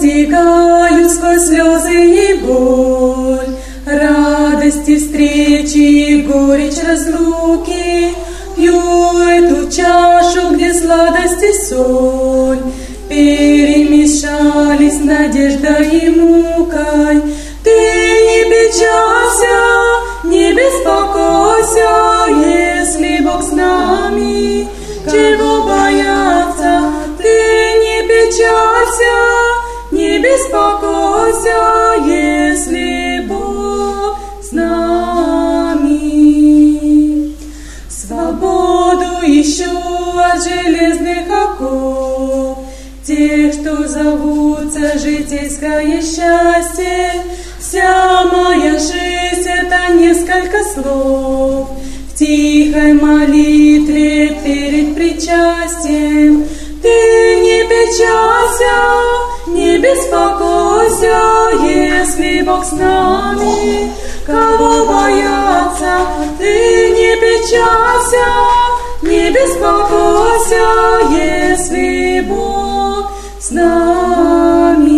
постигаю сквозь слезы и боль, радости встречи и горечь разлуки. Пью эту чашу, где сладость и соль, перемешались надежда и мукой. Ты не печалься, не беспокойся, если Бог с нами, чего беспокойся, если Бог с нами. Свободу ищу от железных оков, тех, что зовутся житейское счастье. Вся моя жизнь — это несколько слов в тихой молитве перед причастием. Ты не печалься, не беспокойся, если Бог с нами, кого бояться. Ты не печалься, не беспокойся, если Бог с нами.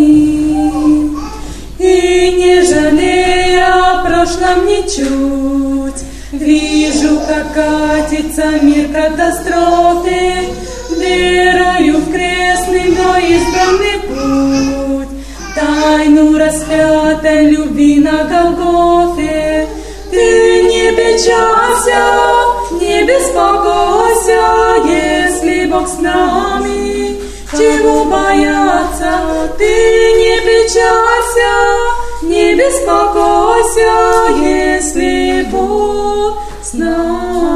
И не жалея о прошлом ничуть, Вижу, как катится мир катастрофы, Верою в крестный, но избранный путь, Тайну распятой любви на Голгофе. Ты не печалься, не беспокойся, если Бог с нами, чего бояться? Ты не печалься, не беспокойся, если Бог с нами,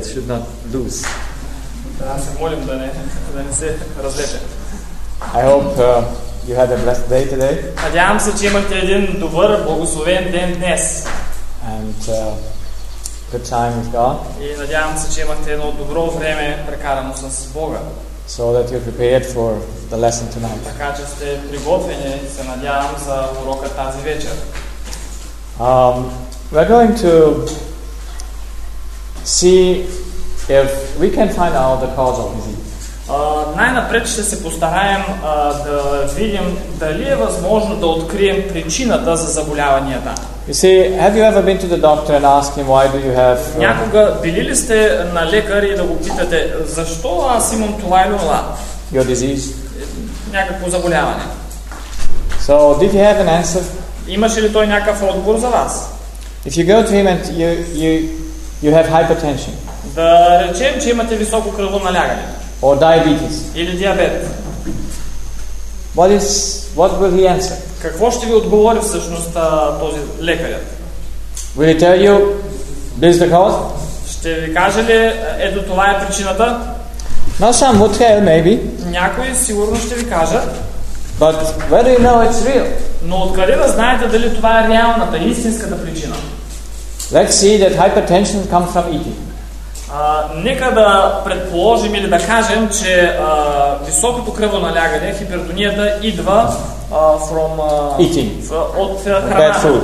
it should not lose. Да се молим да не, да не се разлепя. I hope uh, you had a blessed day today Надявам се, че имахте един добър, благословен ден днес. and uh, good time with God, И надявам се, че имахте едно добро време прекарано с Бога. so that you're prepared for the lesson tonight. Така че сте приготвени, се надявам, за урока тази вечер. Um, we're going to see if we can find out the cause of disease. А, най-напред ще се постараем а, да видим дали е възможно да открием причината за заболяванията. You see, have you ever been to the doctor and asked him why do you have uh, Някога били ли сте на лекар и да го питате защо аз имам това или това? your disease? Някакво заболяване. So, did you have an answer? Имаше ли той някакъв отговор за вас? If you go to him and you, you, you have hypertension Да речем, че имате високо кръвоналягане or diabetes, или диабет. what, is, what will he answer? Какво ще ви отговори всъщност този лекарят? Will he tell you this is the cause? Ще ви каже ли, ето това е причината? Now, some would tell maybe, Някои сигурно ще ви кажат, but where do you know it's real? но откъде да знаете дали това е реалната, истинската причина? Let's see that hypertension comes from eating. А, нека да предположим или да кажем, че а, високото кръвоналягане, хипертонията идва а, from, а, Eating. от а, Bad храната. food.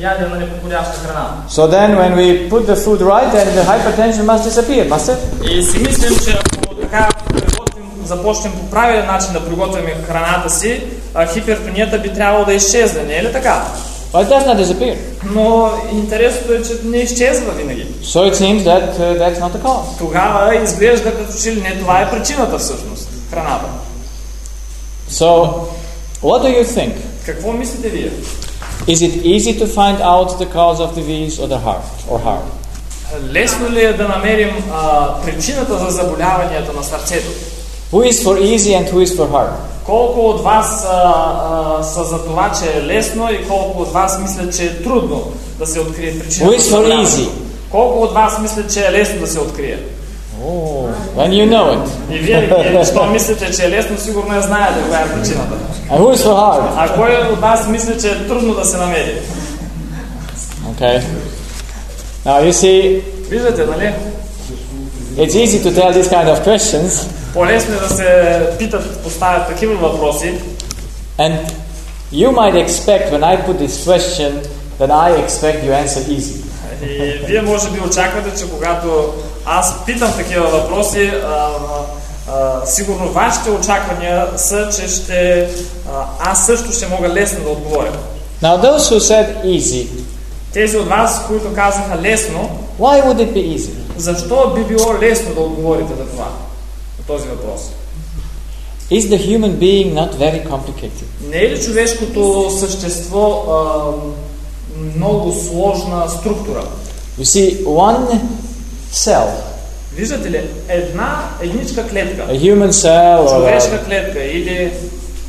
Ядене на неподходяща храна. So then, when we put the food right, then the hypertension must disappear, must it? И си мислим, че ако така приготвим, започнем по правилен начин да приготвяме храната си, хипертонията би трябвало да изчезне, не е ли така? But it does not disappear. Но интересното е, че не изчезва винаги. So it seems that uh, that's not the cause. Тогава изглежда като че ли не това е причината всъщност, храната. So, what do you think? Какво мислите вие? Is it easy to find out the cause of disease or the heart or harm? Лесно ли е да намерим а, причината за заболяванията на сърцето? Who is for easy and who is for hard? Колко от вас а, а, са за това, че е лесно и колко от вас мислят, че е трудно да се открие причината Who is за for заболяването? easy? Колко от вас мислят, че е лесно да се открие? Oh, then you know it. И вие, що мислите, че е лесно, сигурно я знаете коя е причината. And who is for hard? А кой от вас мисли, че е трудно да се намери? Okay. Now you see, Виждате, нали? it's easy to tell these kind of questions, По-лесно е да се питат, поставят такива въпроси. and you might expect when I put this question that I expect you answer easy. И вие може би очаквате, че когато аз питам такива въпроси, а, а, сигурно вашите очаквания са, че ще, а, аз също ще мога лесно да отговоря. Now those who said easy, Тези от вас, които казаха лесно, why would it be easy? Защо би било лесно да отговорите за това, на този въпрос? Is the human being not very complicated? Не е ли човешкото същество а, много сложна структура? You see, one cell, Виждате ли, една едничка клетка, a human cell or човешка клетка или,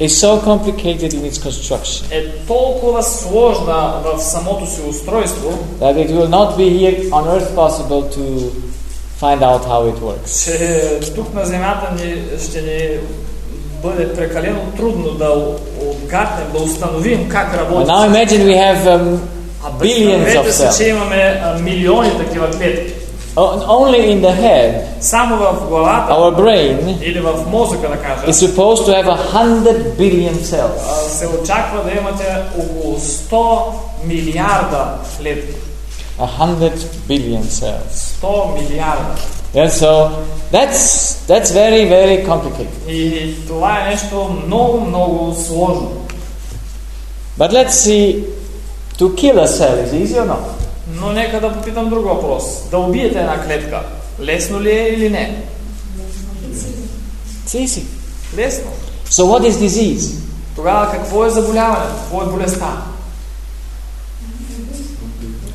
is so complicated in its construction е толкова сложна в самото си устройство, that it will not be here on earth possible to find out how it works. че тук на Земята ни, ще ни бъде прекалено трудно да отгаднем, да установим как And работи. now imagine we have um, А billions of представете се, че cells. имаме а, милиони такива клетки. O- Only in the head, Само в главата our brain или в мозъка, да кажа, is supposed to have a hundred billion cells. а, се очаква да имате около 100 милиарда клетки. A hundred billion cells. 100 милиарда. Yeah, so that's that's very very complicated. И това е нещо много, много сложно. But let's see, to kill a cell is easy or not? Но нека да попитам друг въпрос. Да убиете една клетка, лесно ли е или не? It's easy. Лесно. So what is disease? Тогава какво е заболяването? Какво е болестта?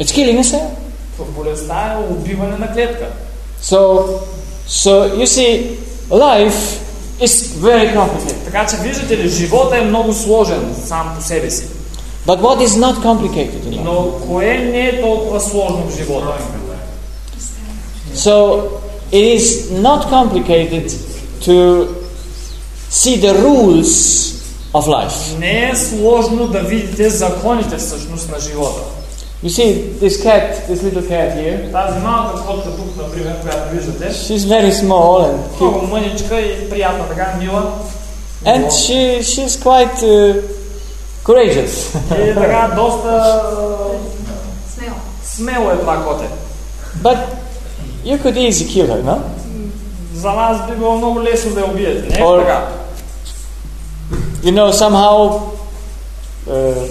It's killing cell. В болестта е убиване на клетка. So, so you see, life is very complicated. Така че виждате ли, живота е много сложен сам по себе си. But what is not complicated in life? Но кое не е толкова сложно в живота? So it is not complicated to see the rules of life. Не е сложно да видите законите всъщност на живота. You see this cat, this little cat here. Тази малка котка тук, например, която виждате, She's very small and cute, много мъничка и приятна, така мила. and she she's quite uh, courageous. И е така доста Смело. смело е това коте. but you could easily kill her, no? За вас би било много лесно да я убиете, не е Or- така? You know somehow. Uh,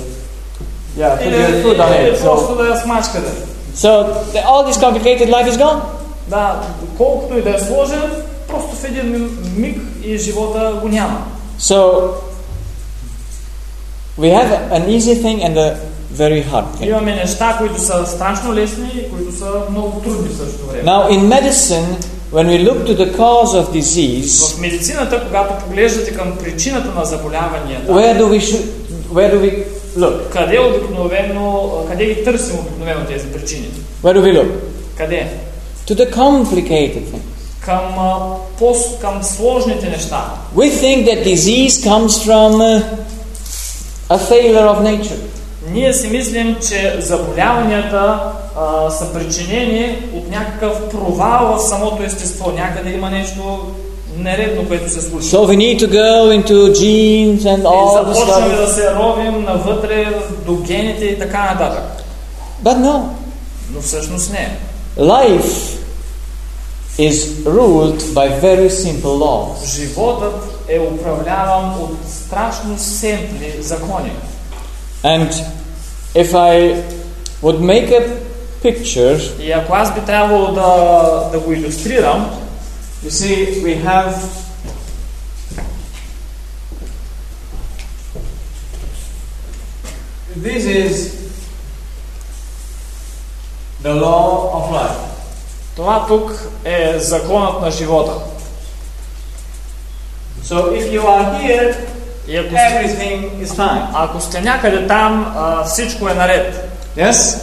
yeah, put Или, your foot on или it. So, просто да я смачкате. so the, all this complicated life is gone. Да, колкото и да е сложен, просто в един миг и живота го няма. So we have an easy thing and a very hard thing. Имаме неща, които са страшно лесни и които са много трудни в същото време. Now in medicine, when we look to the cause of disease, В медицината, когато поглеждате към причината на заболяванията, where do we should, where do we look? къде обикновено, къде ги търсим обикновено тези причини? Where do we look? Къде? To the complicated thing. Към, а, по, към сложните неща. We think that disease comes from uh, a failure of nature. Ние си мислим, че заболяванията а, са причинени от някакъв провал в самото естество. Някъде има нещо нередно, което се случва. So we need to go into genes and И all the започваме да се ровим навътре до гените и така нататък. But no, Но всъщност не. life is ruled by very simple laws. Животът е управляван от страшно семпли закони. And if I would make a picture, И ако аз би трябвало да, да го иллюстрирам, you see, we have this is the law of life. Това тук е законът на живота. So if you are here, И ако, everything is fine. ако сте някъде там, а, всичко е наред. Yes?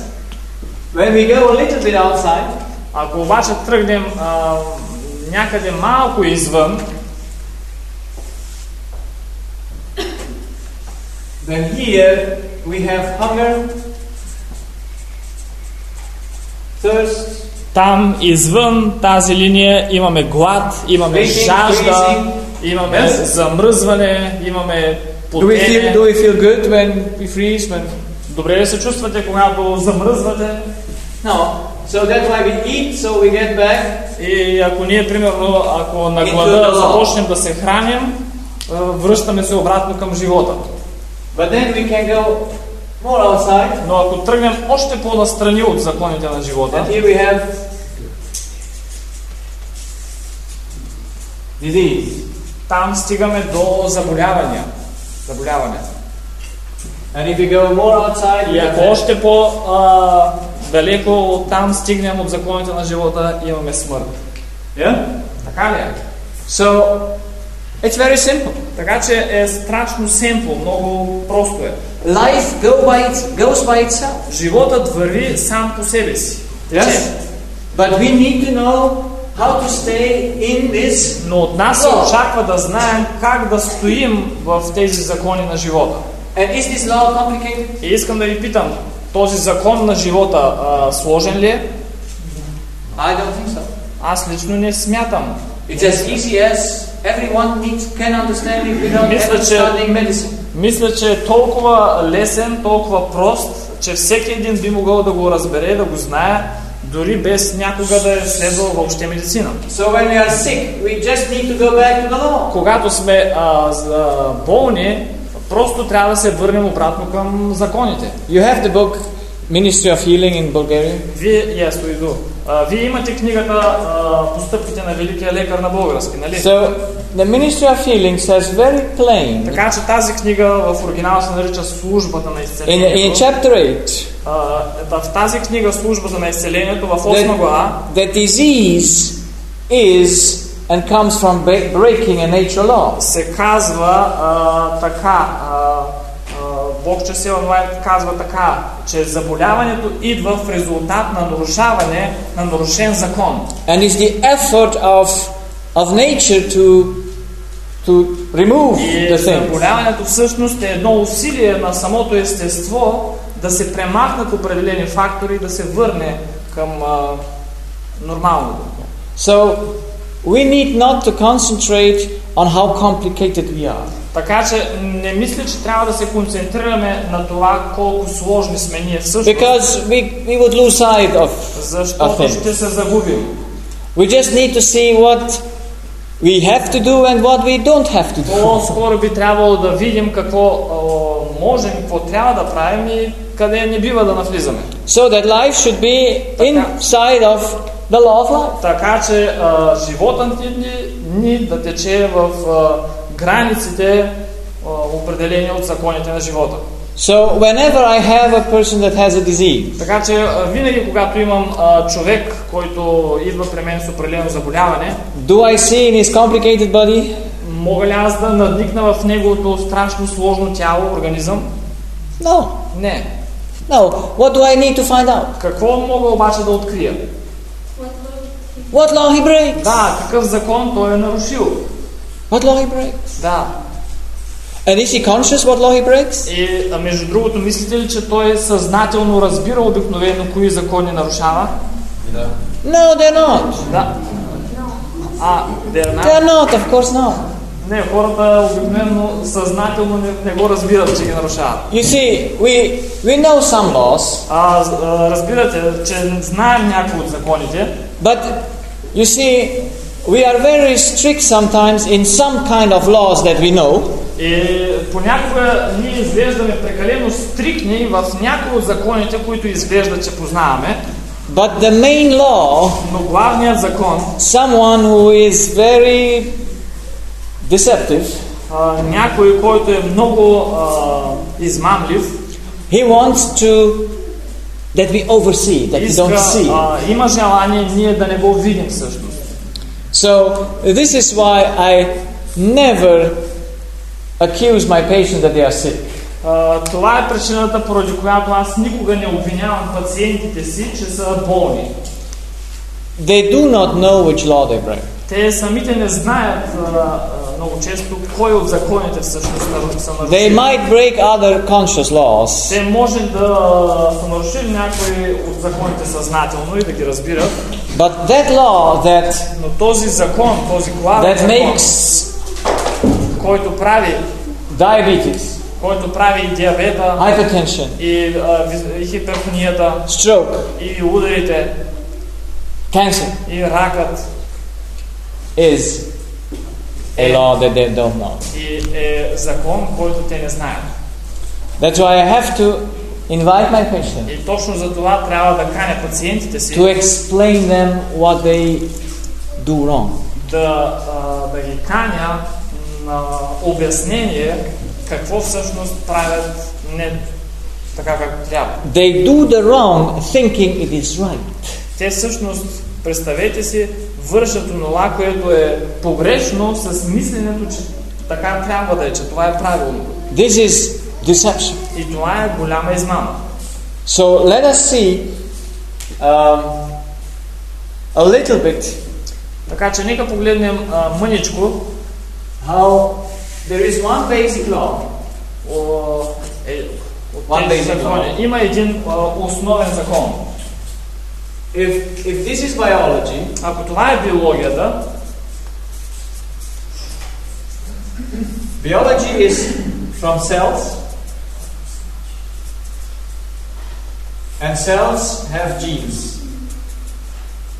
When we go a little bit outside, Ако обаче тръгнем а, някъде малко извън, then here we have hunger, thirst, там извън тази линия имаме глад, имаме жажда, имаме Yes. замръзване, имаме Do we feel потене. do we feel good when we freeze when Добре ли се чувствате, когато замръзвате? No. So that's why we eat so we get back. И ако ние, примерно, ако на глада започнем да се храним, връщаме се обратно към живота. But then we can go more outside. Но ако тръгнем още по-настрани от законите на живота, And here we have disease. там стигаме до заболявания. Заболявания. And if we go more outside, we И ако още по-далеко там стигнем от законите на живота, имаме смърт. yeah. Така ли е? So it's very simple. Така че е страшно семпло, много просто е. Life go by it, goes by itself. Животът върви сам по себе си. Yes. Че, But we need to know how to stay in this. Но от нас се очаква да знаем как да стоим в тези закони на живота. And is this law complicated? И искам да ви питам, този закон на живота а, сложен ли е? I don't think so. Аз лично не смятам. It's as easy as everyone needs can understand it without Мисля, medicine. Мисля, че е толкова лесен, толкова прост, че всеки един би могъл да го разбере, да го знае, дори без някога да е следвал въобще медицина. So when we are sick, we just need to go back to the law. Когато сме а, болни, просто трябва да се върнем обратно към законите. You have the book Ministry of Healing in Bulgaria. Вие, yes, we do. А, вие имате книгата а, Постъпките на великия лекар на български, нали? So the Ministry of Healing says very plain Така че тази книга в оригинал се нарича Службата на in, in изцелението. chapter 8 А, в тази книга Службата на изцелението в 8 глава that, that disease is and comes from ba- breaking a nature law. се казва а, така, а, Силан Уайт казва така, че заболяването идва в резултат на нарушаване на нарушен закон. And it's the effort of, of nature to, to remove И the things. заболяването всъщност е едно усилие на самото естество да се премахнат определени фактори и да се върне към а, нормалното. So we need not to concentrate on how complicated we are. Така че не мисля, че трябва да се концентрираме на това колко сложни сме ние всъщност, Because we, we would lose sight of. защото things. ще се загубим. We just need to see what we have to do and what we don't have to do. По-скоро би трябвало да видим какво а, можем, какво трябва да правим и къде не бива да навлизаме. So that life should be inside of the law of life. Така че а, животът ни, ни да тече в а, границите а, определени от законите на живота. So whenever I have a person that has a disease, Така че винаги когато имам а, човек, който идва при мен с определено заболяване, do I see in his complicated body? мога ли аз да надникна в неговото страшно сложно тяло, организъм? No. Не. No. What do I need to find out? Какво мога обаче да открия? What law he breaks? Да, какъв закон той е нарушил. What law he breaks? Да. And is he conscious what law he breaks? И а, между другото, мислите ли, че той съзнателно разбира обикновено кои закони нарушава? No, they're not. Да. А, дерна. They're not, of course not. Не, хората обикновено съзнателно не, не го разбират, че ги нарушават. You see, we we know some laws, А, а разбирате, че знаем някои от законите, but You see, we are very strict sometimes in some kind of laws that we know, И понякога ние изглеждаме прекалено стрикни в някои от законите, които изглежда, че познаваме, but the main law, но главният закон, someone who is very deceptive, а, някой, който е много а, измамлив, he wants to that we oversee, that we иска, don't see. а, има желание ние да не го видим всъщност. So this is why I never accuse my patients that they are sick. А, това е причината, поради която аз никога не обвинявам пациентите си, че са болни. They do not know which law they break. Те самите не знаят а, а, много често кой от законите всъщност нару- са They нарушили. might break other conscious laws, Те може да са нарушили някои от законите съзнателно и да ги разбират, but that law that но този закон, този главен that закон, makes който прави, diabetes, който прави и диабета, hypertension, и, а, виз- и хипертонията, stroke, и ударите, cancer и ракът, is a law that they don't know. и е закон, който те не знаят. That's why I have to invite my patient И точно за това трябва да каня пациентите си to explain them what they do wrong. да, а, да ги каня на обяснение какво всъщност правят не така както трябва. They do the wrong thinking it is right. Те всъщност, представете си, вършат онова, което е погрешно с мисленето, че така трябва да е, че това е правилно. This is deception. И това е голяма измама. So let us see um, a little bit Така че нека погледнем а, мъничко how there is one basic law. о, е, One basic law. Има един а, основен закон. If, if this is biology, Ако това е биологията, biology is from cells, and cells have genes.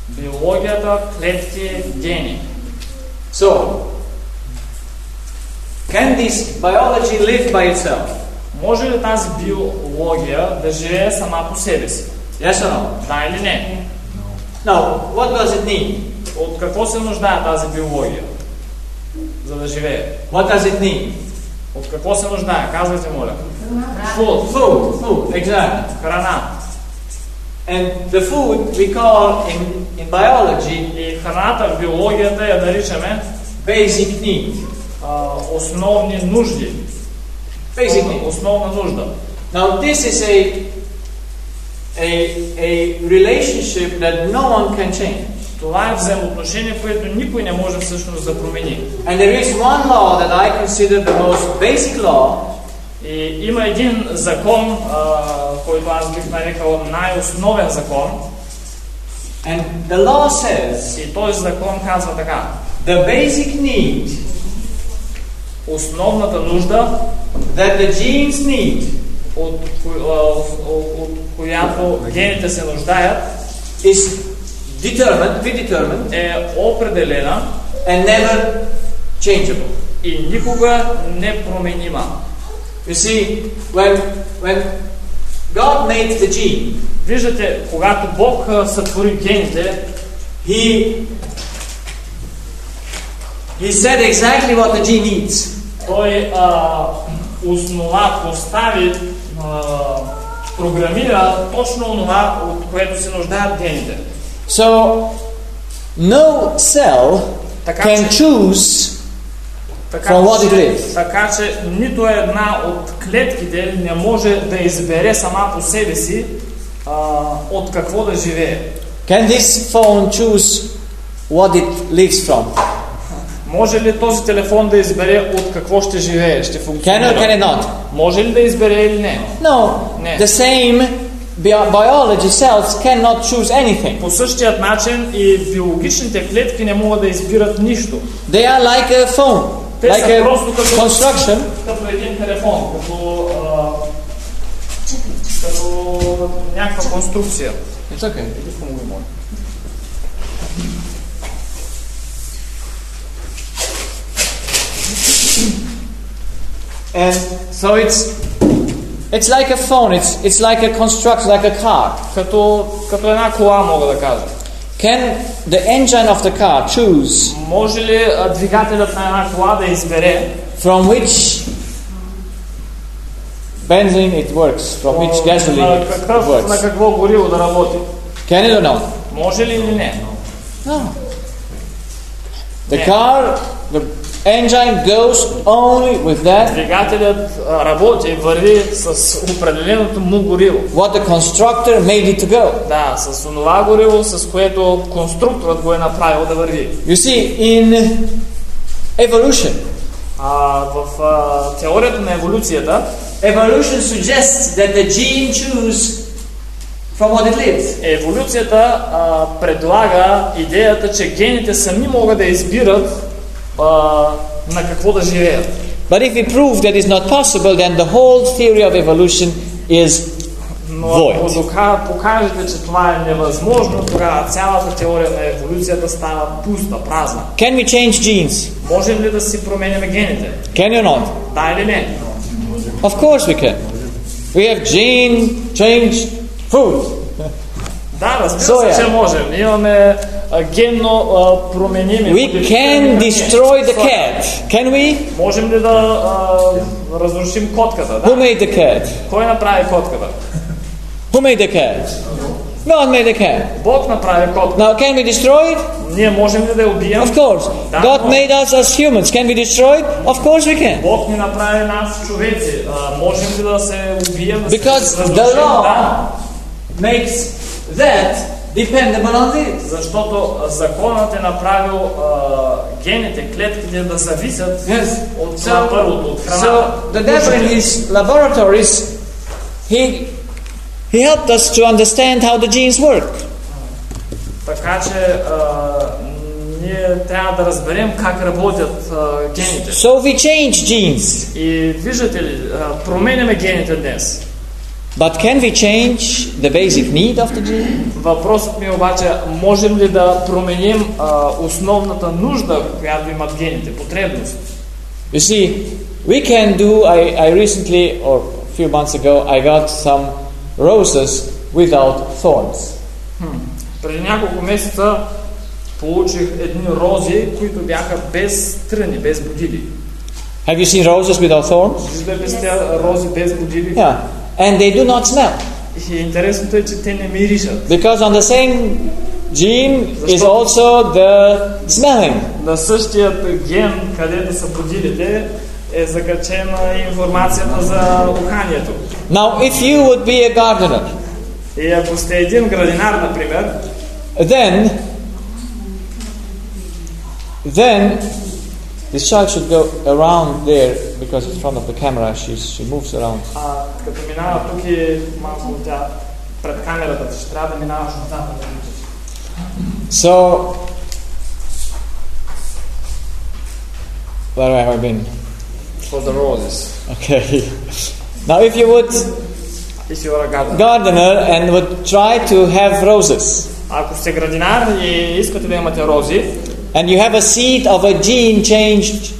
биологията, клетки, гени. So, can this biology live by itself? Може ли тази биология да живее сама по себе си? Yes or no? Да или не? Now, what does it need? От какво се нуждае тази биология, за да живее? What does it need? От какво се нуждае? Казвайте, моля. Food. Food, food, exactly. Храна. And the food we call in, in biology И храната в биологията я наричаме basic need. а, основни нужди. Basic need. основна нужда. Now, this is a, a, a relationship that no one can change. Това е взаимоотношение, което никой не може всъщност да промени. And there is one law that I consider the most basic law, И има един закон, а, който аз бих нарекал най-основен закон. and the law says И този закон казва така. the basic need Основната нужда, that the genes need от, от, от която гените се нуждаят, is determined, predetermined, е определена and never changeable. и никога не променима. You see, when, when God made the gene, Виждате, когато Бог сътвори гените, He, he said exactly what the gene needs. Той а, основа, постави, програмира точно това, от което се нуждаят гените. So, no cell Така can че, choose така, from what it lives. така че нито една от клетките не може да избере сама по себе си а, от какво да живее. Can this phone choose what it lives from? Може ли този телефон да избере от какво ще живее, ще Can or can функционира? it not? Може ли да избере или не? No. Ne. The same bi- biology cells cannot choose anything. По същият начин и биологичните клетки не могат да избират нищо. They are like a phone, Те like са a просто като, construction. като един телефон, като, а, като някаква конструкция. It's okay. Иди помогни, And so it's it's like a phone. It's it's like a construction, like a car. Като, като една кола, мога да кажа. Can the engine of the car choose Може ли а, двигателят на една кола да избере from which benzene it works, from which на, gasoline it какъв, на works? какво гориво да работи? Can it or not? Може ли или не? No. The Yeah. car, the engine goes only with that Двигателят работи, върви с определеното му гориво. what the constructor made it to go. Да, с онова гориво, с което конструкторът го е направил да върви. You see, in evolution, А, в а, теорията на еволюцията, evolution suggests that the gene choose from what it lives. еволюцията а, предлага идеята, че гените сами могат да избират на какво да живеят. But if we prove that is not possible, then the whole theory of evolution is Но ако Void. дока- покажете, че това е невъзможно, тогава цялата теория на еволюцията става пуста, празна. can we change genes? Можем ли да си променяме гените? Can you not? Да или не? Of course we can. We have gene changed food. Да, разбира Соя. се, че можем. Имаме а, генно а, променими. We модифицирани can храни. destroy the Соя. cat. Can we? Можем ли да а, разрушим котката? Who Да. made the cat? Кой направи котката? Who made the cat? God made the cat. Бог направи котката. Now, can we destroy it? Ние можем ли да я убием? Of course. Да, God може. made us as humans. Can we destroy it? Of course we can. Бог ни направи нас човеци. А, можем ли да се убием? Да се Because разрушим? the law Да. makes that dependable on this. Защото законът е направил а, гените, клетките да зависят Yes. от това първото, от храната. So the devil in his laboratories, he he helped us to understand how the genes work. Така че а, ние трябва да разберем как работят а, гените. So we change genes, И виждате ли, променяме гените днес. but can we change the basic need of the gene? Въпросът ми е обаче, можем ли да променим а, основната нужда, която имат гените, потребност? You see, we can do. I, I recently, or a few months ago, I got some roses without thorns. Преди няколко месеца получих едни рози, които бяха без тръни, без будили. Have you seen roses without thorns? Виждали ли сте рози без будили? Yeah, and they do not smell И интересното е, че те не миришат. because on the same gene is Защо? also the smelling. На същият ген, където са будилите, е закачена информацията за уханието. Now, if you would be a gardener, И ако сте един градинар, например, then then this child should go around there because in front of the camera she's, she moves around. а, като минава тук и малко тя пред камерата, ще трябва да минаваш отзад. да виждаш. So where have I been? For the roses. Okay. Now if you would If you are a gardener. gardener and would try to have roses Ако сте градинар и искате да имате рози, and you have a seed of a gene changed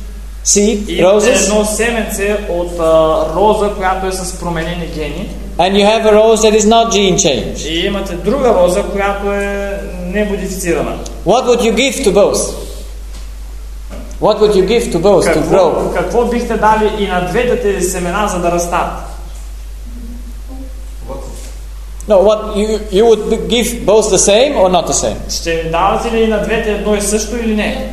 seed, и имате roses, едно семенце от а, роза, която е с променени гени, and you have a rose that is not gene changed. и имате друга роза, която е немодифицирана. What would you give to both? What would you give to both to Какво, grow? какво бихте дали и на двете тези семена, за да растат? No, what you you would give both the same or not the same? Ще давате ли на двете едно и също или не?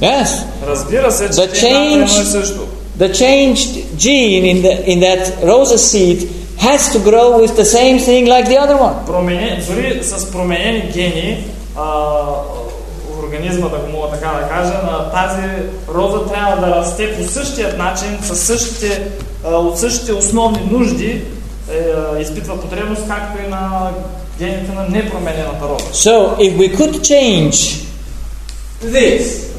Yes. Разбира се, че The дадете едно и change- също. The changed gene in the in that roses seed has to grow with the same thing like the other one. Промене, дори с променени гени, а, организма, да го мога така да кажа, на тази роза трябва да расте по същия начин, със същите, а, от същите основни нужди, е, изпитва потребност, както и на гените на непроменената роза. So if we could change this,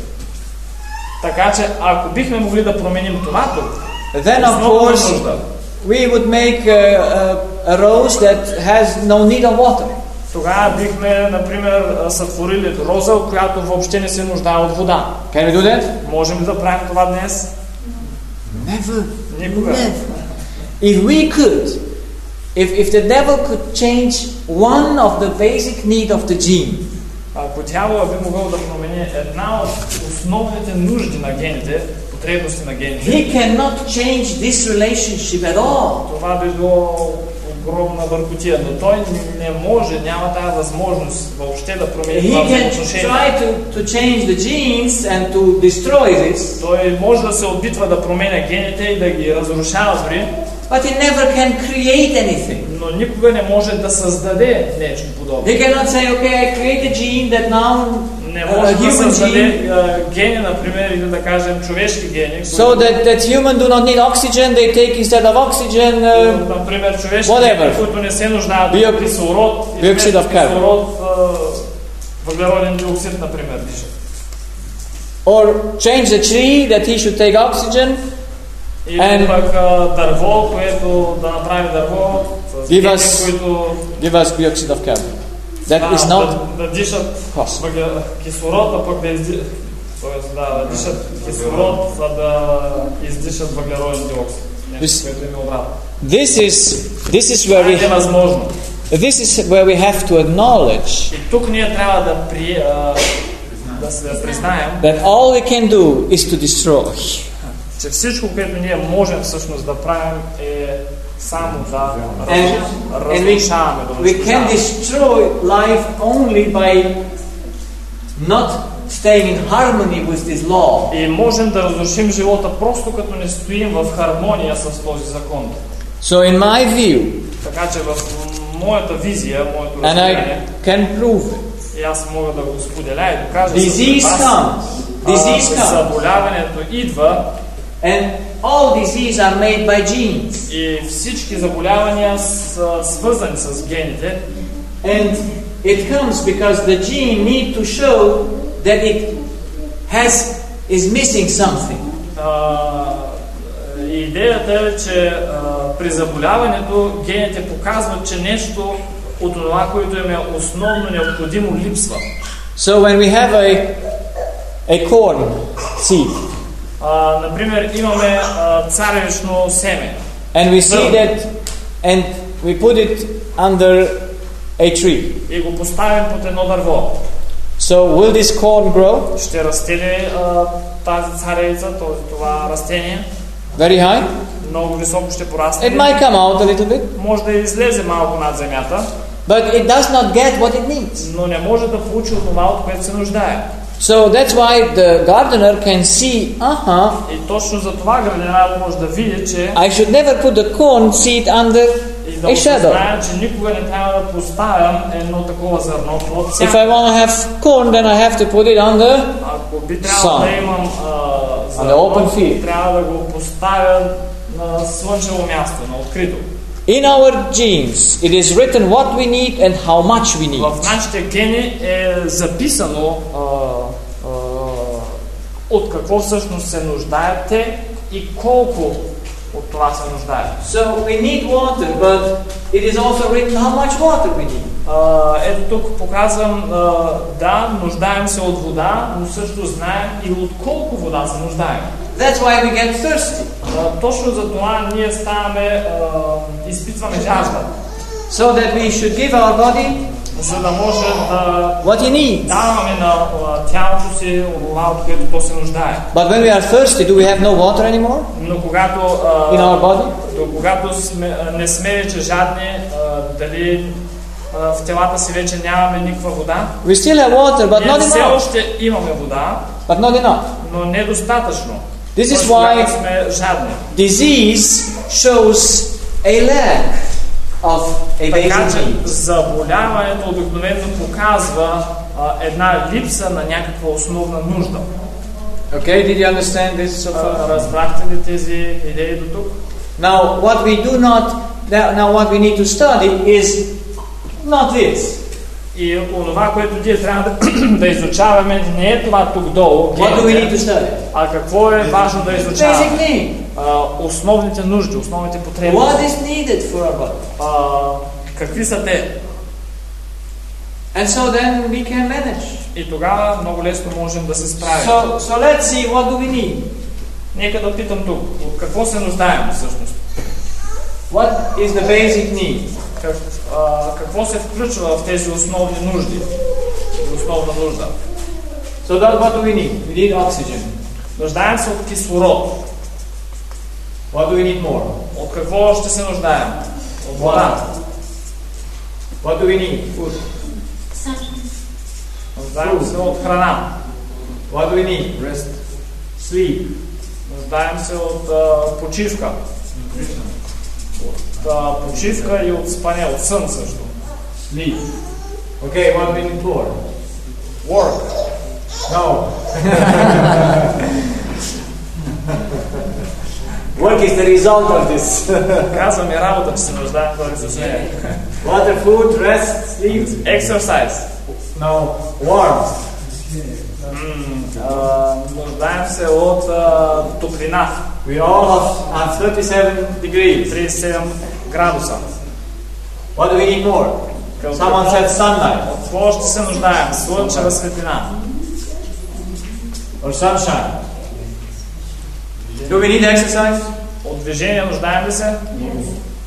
Така че, ако бихме могли да променим това тук, then of основна course нужда, we would make a, a, a rose that has no need of water. тогава бихме, например, сътворили роза, която въобще не се нуждае от вода. Can we do that? Можем ли да правим това днес? Never. Никога. Never. If we could, if, if the devil could change one of the basic need of the gene, Ако дявола би могъл да промени една от основните нужди на гените, потребности на гените, he cannot change this relationship at all. това би било огромна бъркотия, но той не може, няма тази възможност въобще да промени He това try to, to change the genes and to destroy this, Той може да се опитва да променя гените и да ги разрушава дори, but he never can create anything. но никога не може да създаде нещо подобно. He cannot say, okay, I create a gene that now Не a може да human създаде gene, а, гени, например, или да кажем човешки гени, so that, that human do not need oxygen, they take instead of oxygen. които, Uh, например, човешки whatever. гени, които не се нуждаят Био- от кислород, и биоксид вместо of carbon. кислород, а, въглероден диоксид, например, дишат. or change the tree that he should take oxygen. Или And- пък а, дърво, което да направи дърво с Give гени, us- които Give us dioxide of carbon. That а, is not да, да дишат possible. въгле- кислород, а пък да изди... Тоест, да, да дишат кислород, за да издишат въглероден диоксид. Нещо, This- което им е обратно. This is this is where Това е we невъзможно. this is where we have to acknowledge И тук ние трябва да, при, а, да се да признаем, that all we can do is to destroy. Че всичко, което ние можем всъщност да правим е само да And, and разрушаваме, да we can destroy life only by not staying in harmony with this law. И можем да разрушим живота просто като не стоим в хармония с този закон. So, in my view, Така че в моята визия, моето and разбиране, I can prove it, и аз мога да го споделя и докажа disease comes. Disease comes. заболяването идва And all disease are made by genes. и всички заболявания са свързани с гените And it comes because the gene need to show that it has is missing something. А, и идеята е, че а, при заболяването гените показват, че нещо от това, което им е основно необходимо, липсва. So when we have a a corn seed Например, имаме царевично семе and we see that and we put it under a tree. и го поставим под едно дърво. So will this corn grow Ще расте ли тази царевица, този, това растение? very high? Много високо ще порасне. It might come out a little bit, Може да излезе малко над земята, but it does not get what it needs. но не може да получи от това, от което се нуждае. So that's why the gardener can see, uh-huh, И точно за това градинар може да види, че I should never put the corn seed under и да a shadow. осъзнае, че никога не трябва да поставям едно такова зърно под If сянка. I want to have corn, then I have to put it under Ако би трябвало Sun. да имам а, On the open field. трябва да го поставя на слънчево място, на открито. In our genes, it is written what we need and how much we need. В нашите гени е записано а, а, от какво всъщност се нуждаят те и колко от това се нуждаят. So we need water, but it is also written how much water we need. А, ето тук показвам, а, да, нуждаем се от вода, но също знаем и от колко вода се нуждаем. That's why we get thirsty. А, точно за това ние ставаме, а, изпитваме жажда, So that we should give our body за да може да what he needs. даваме на тялото си това, от което то се нуждае. But when we are thirsty, do we have no water anymore Но когато, in our body? когато сме, не сме вече жадни, дали в телата си вече нямаме никаква вода, We still have water, but ние not все enough. още имаме вода, But not enough. но недостатъчно. This is Тоест, когато why сме жадни. disease shows a lack of a Така basic че need. заболяването обикновено показва а, една липса на някаква основна нужда. Okay, did you understand this so far? А, разбрахте ли тези идеи до тук? Now, what we do not, that- now what we need to study is not this. И онова, което ние трябва да, да изучаваме, не е това тук долу, What do we need гените, to study? а какво е важно да изучаваме. основните нужди, основните потребности. What is needed for our body? А, какви са те? And so then we can manage. И тогава много лесно можем да се справим. So, so let's see what do we need. Нека да питам тук, от какво се нуждаем всъщност? What is the basic need? Как, а, какво се включва в тези основни нужди? Основна нужда. So that, what we need? We need oxygen. Нуждаем се от кислород. What do we need more? От какво ще се нуждаем? От вода. What do we need? Food. Нуждаем се от храна. What do we need? Rest. Sleep. Нуждаем се от а, почивка. От а, почивка и от спане, от сън също. Sleep. Okay, what do we need more? Work. No. Work is the result of this. Казвам и работа, че се нуждаем той с нея. Water, food, rest, sleep. Exercise. No. Warmth. М, а, нуждаем се от а, топлина. We all have, have 37 degrees. 37 градуса. What do we need more? Към Someone какво- said sunlight От какво ще се нуждаем? Слънчева светлина. or sunshine. Do we need exercise? От движение нуждаем ли се?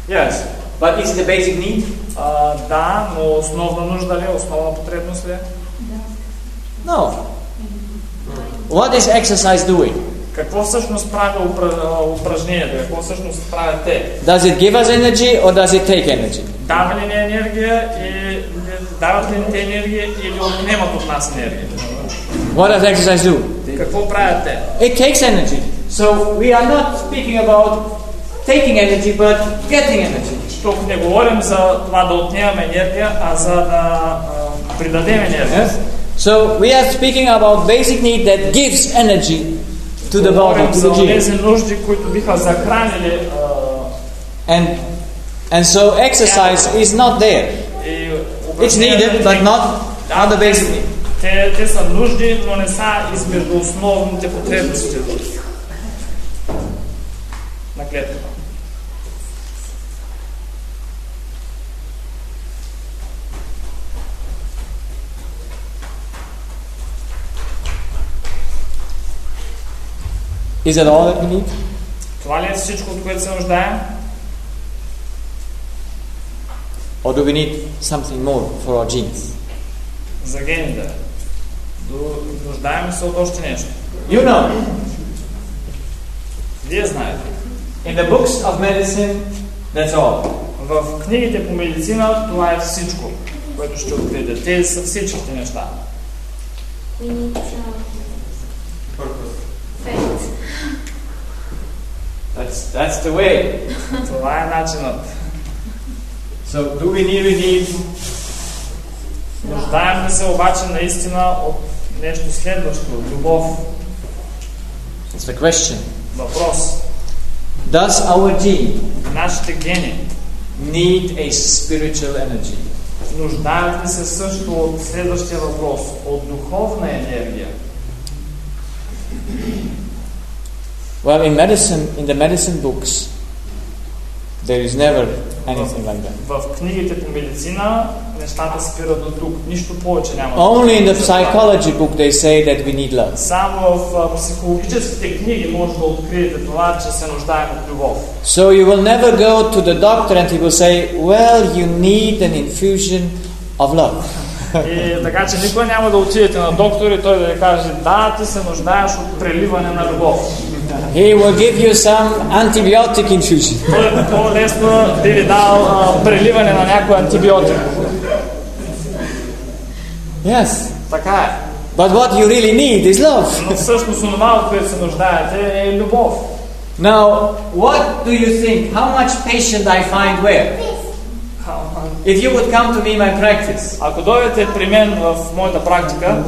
Yes. But is it a basic need? А, да, но основна нужда ли? е? Основна потребност ли? е? No. What is exercise doing? Какво всъщност прави упра- а, упражнението? Какво всъщност правят те? Does it give us energy or does it take energy? Дава ли ни енергия и дават ли ни те енергия или отнемат от нас енергия? What does exercise do? Какво правят те? It takes energy. So we are not speaking about taking energy but getting energy. Тук не говорим за това да отнемаме енергия, а за да а, придадем енергия. Yes? So we are speaking about basic need that gives energy to the body, Говорим to за the gene. тези нужди, които биха захранили а, And and so exercise is not there. и It's needed but not not the basic need. Те, те са нужди, но не са измежду основните потребности на клетката. Is that all that we need? Това ли е всичко, от което се нуждаем? Or do we need something more for our genes? За гените. Нуждаем се от още нещо. You know, Вие знаете. in the books of medicine, that's all. В книгите по медицина това е всичко, което ще откриете. Те са всичките неща. We need uh, That's that's the way. Това е начинът. So do we really need Нуждаем ли се обаче наистина от нещо следващо, от любов? It's the question. Въпрос. Does our gene Нашите гени need a spiritual energy? нуждаят ли се също от следващия въпрос? От духовна енергия? Well, in medicine, in the medicine books, there is never anything like that. В книгите по медицина нещата спират до тук. Нищо повече няма. Only in the psychology book they say that we need love. Само в а, психологическите книги може да откриете това, че се нуждаем от любов. So you will never go to the doctor and he will say, "Well, you need an infusion of love." И така че никой няма да отидете на доктор и той да ви каже, да, ти се нуждаеш от преливане на любов. He will give you some antibiotic infusion. Той е по-лесно би ви дал а, преливане на някой антибиотик. Yes. Така е. But what you really need is love. Но всъщност това, от което се нуждаете, е любов. Now, what do you think? How much patient I find where? If you would come to me in my practice, Ако дойдете при мен в моята практика,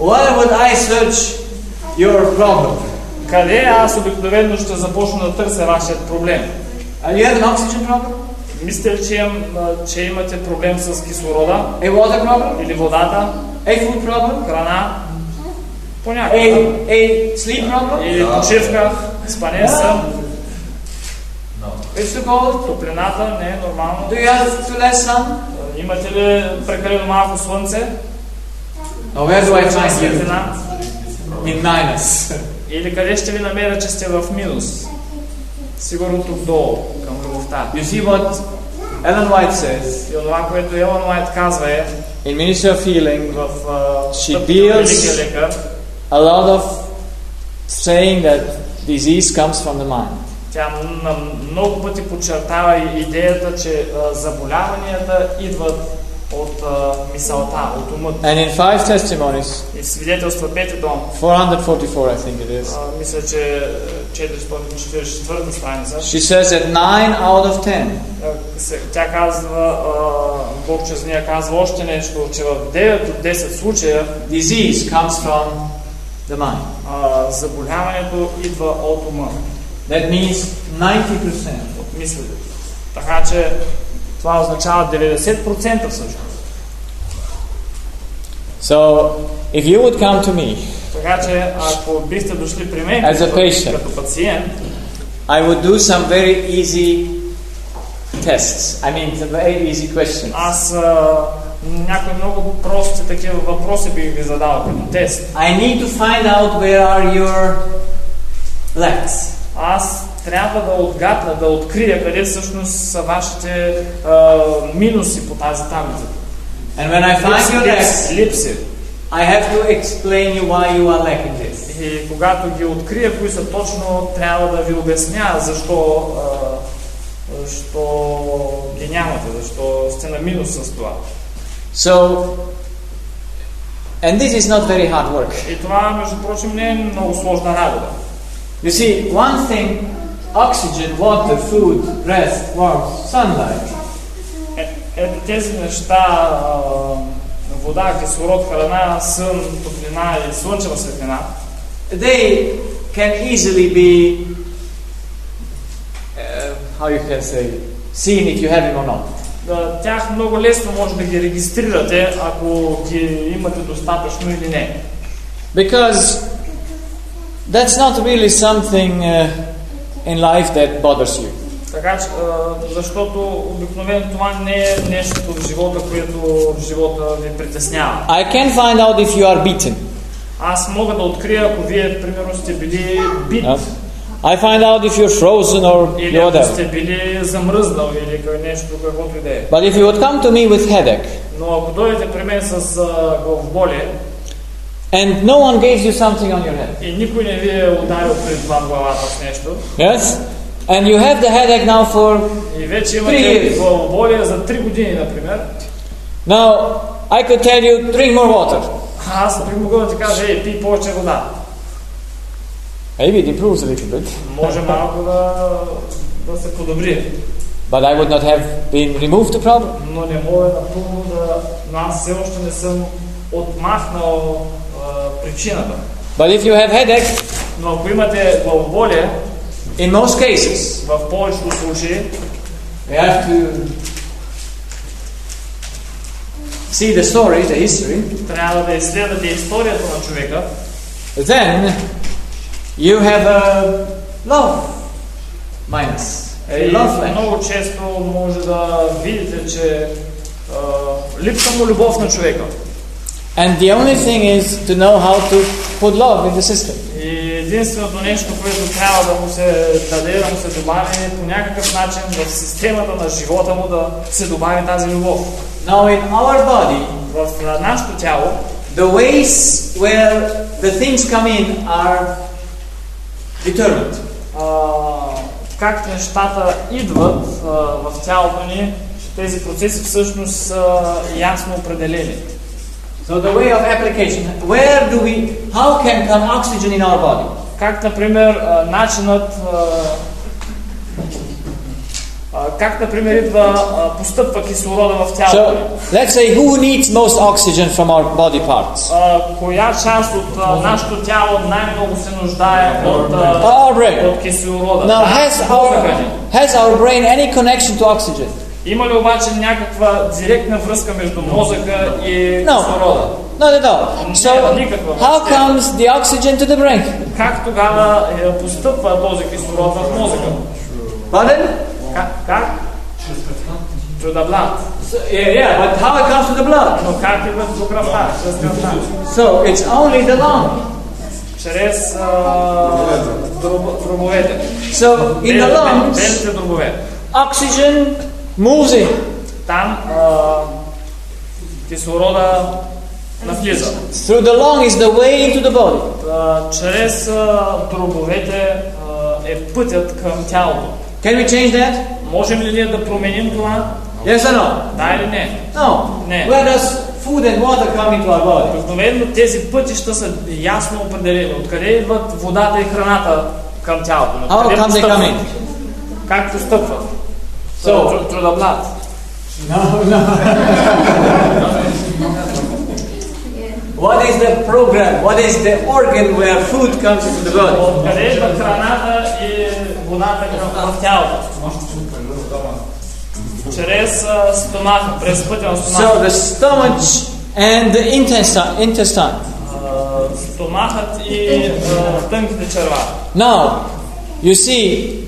where would I search your problem? Къде аз обикновено ще започна да търся вашият проблем? Uh, you have an oxygen problem? Мислите ли, че, имам, че имате проблем с кислорода A water problem? или водата, A food problem? храна? A, Понякога. a sleep problem? Или почивка, спане сън, It's too cold? топлината не е нормално. Do you have too less sun? Имате ли прекалено малко слънце? Or where do I find you? In minus. Или къде ще ви намеря, че сте в минус? Сигурно тук долу, към любовта. You see what Ellen White says И това, което Елън Уайт казва е in Ministry of Healing, в а, She deals- a lot of saying that disease comes from the mind. тя много пъти подчертава идеята, че заболяванията идват от а, мисълта, от умът. And in five testimonies, И в свидетелства пети дом, 444 I think it is, а, мисля, че е, 444 страница, she says that 9 out of 10 а, се- тя казва, а, Бог чрез нея казва още нещо, че в 9 от 10 случая disease comes from the mind. а, заболяването идва от ума, That means 90%. от мислите. Така че това означава 90% всъщност. So if you would come to me, Така че ако бихте дошли при мен As a като, patient. като пациент, I would do some very easy tests. I mean, some very easy questions. аз а, някои много прости такива въпроси бих ви задал като тест. I need to find out where are your lacks. Аз трябва да отгадна, да открия къде всъщност са вашите а, минуси по тази таблица. And when I find your lacks, Липси. I have to explain you why you are lacking this. И когато ги открия, кои са точно, трябва да ви обясня защо, а, защо ги нямате, защо сте на минус с това. So, and this is not very hard work. И това, между прочим, не е много сложна работа. You see, one thing oxygen, water, food, rest, warmth, sunlight. Е, ето тези неща, а, вода, кислород, храна, сън, топлина и слънчева светлина, They can easily be, uh, how you can say, seen if you have them or not. да, тях много лесно може да ги регистрирате, ако ги имате достатъчно или не. Because that's not really something uh, in life that bothers you. Така че, а, защото обикновено това не е нещо в живота, което в живота ви притеснява. I can find out if you are beaten. Аз мога да открия, ако вие, примерно, сте били бит, Yes. I find out if you're frozen or или ако whatever. сте били замръзнал, или къ- нещо, каквото и да е. But if you would come to me with headache Но ако дойдете при мен с а, главоболие and no one gave you something on your head, и никой не ви е ударил пред това в главата с нещо, yes, and you have the headache now for и вече Три имате years. главоболие за 3 години, например, now, I could tell you drink more water. аз би могъл да ти кажа, ей, пий повече вода. Maybe it improves a little bit, Може малко да, да се подобри. but I would not have been removed the problem. но не мога напълно да... Но аз все още не съм отмахнал а, причината. But if you have headache, Но ако имате главоболие, in most cases, в повечето случаи, you have to see the story, the history. трябва да изследвате историята на човека, Then you have a love minus, a и love lack. много често може да видите, че а, липса му любов на човека. And the only thing is to know how to put love in the system. Единственото нещо, което трябва да му се даде, да му се добави е по някакъв начин в системата на живота му да се добави тази любов. Now, in our body, В нашето тяло the ways where the things come in are determined. как нещата идват в тялото ни, тези процеси всъщност са ясно определени. So the way of application, where do we, how can come oxygen in our body? Как, например, а, начинът а, а, как, например, идва, а, постъпва кислорода в тялото ни. So let's say who needs most oxygen from our body parts? А, коя част от а, нашето тяло най-много се нуждае от, а, Our brain. от кислорода? Now, Да, has мозъка our, ни. has our brain any connection to oxygen? Има ли обаче някаква директна връзка между мозъка и No. кислорода? Not at all. So, how comes the oxygen to the brain? Как тогава е, постъпва този кислород в мозъка? Pardon? Как? To the blood. So, yeah, yeah, but how it comes to the blood? Но как идва до кръвта? Чрез кръвта. So it's only the lung. чрез дробовете. So in the lungs, oxygen in. Там а, кислорода навлиза. Through the lung is the way into the body. А, чрез а, дробовете а, е пътят към тялото. Can we change that? Можем ли ние да променим това? Yes or no? Да или не? No. Ne. Where does food and water come into our body? Обикновено тези пътища са ясно определени. Откъде идват водата и храната към тялото? How come they come in? Как постъпват? So, through, through the blood? No, no. What is the program? What is the organ where food comes to the body? So the stomach and the intestine. intestine. Now, you see,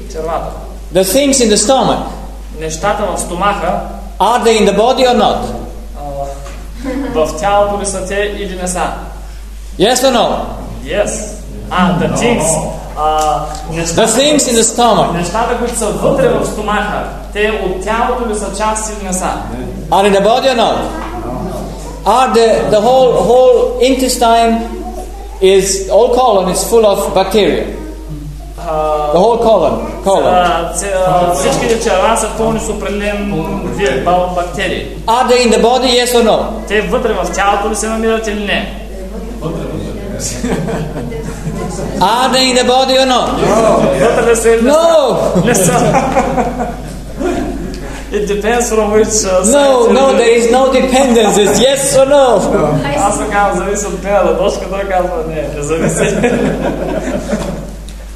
the things in the stomach Нещата в стомаха are they in the body or not? а, в тялото ли са те или не са? Yes or no? Yes. А, the things. А, The нещата, things in the stomach нещата, които са вътре в стомаха, те от тялото ли са част или не са? are in the body or not? Are the, the whole, whole intestine is, all colon is full of bacteria. The whole colon. Colon. Are they in the body? Yes or no? Те? Are they in the body or not? No. No. It depends from which. Uh, no, no, there is no dependence. It's yes or no. Аз казвам.